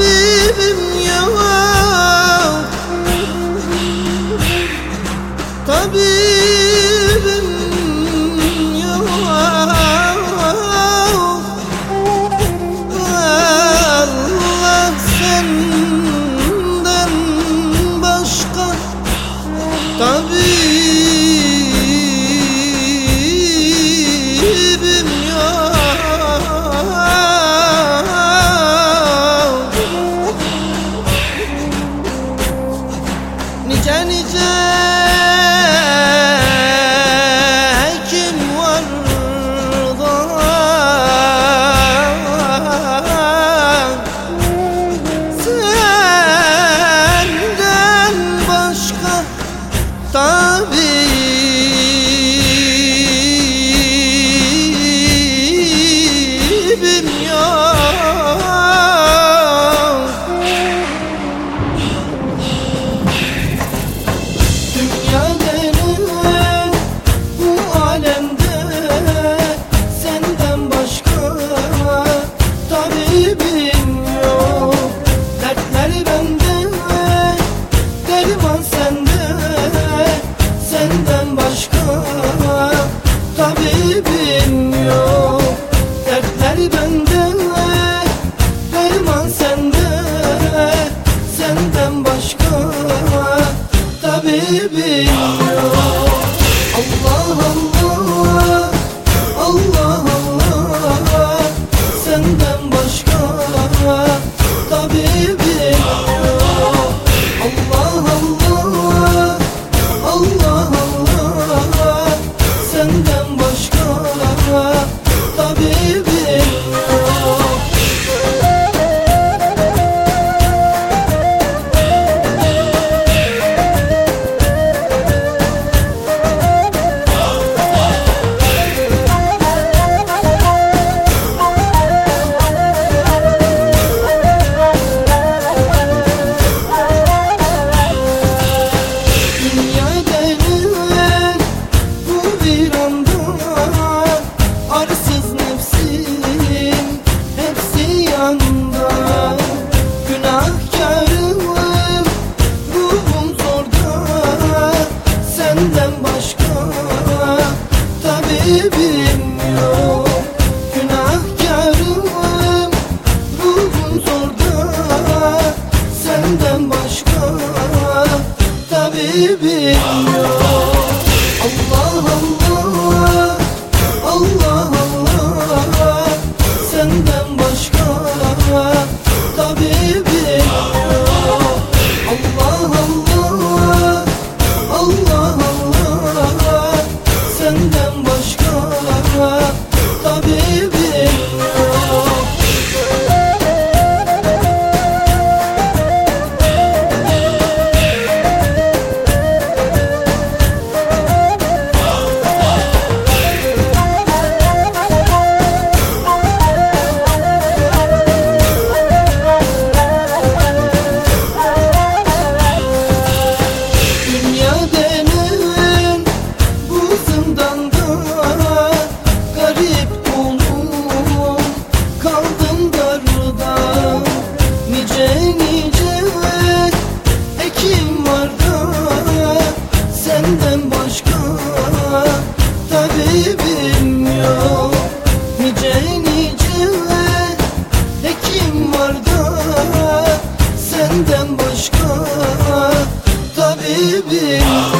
tabibim ya Tabibim ya Allah senden başka Tabibim derman sende Senden başka tabibim yok. Dertler bende derman sende Senden başka tabibim yok. Allah Allah. senden başka tabibim yok Günahkarım ruhum zorda senden başka tabibim derdim yok Nice nice de kim var da Senden başka tabibim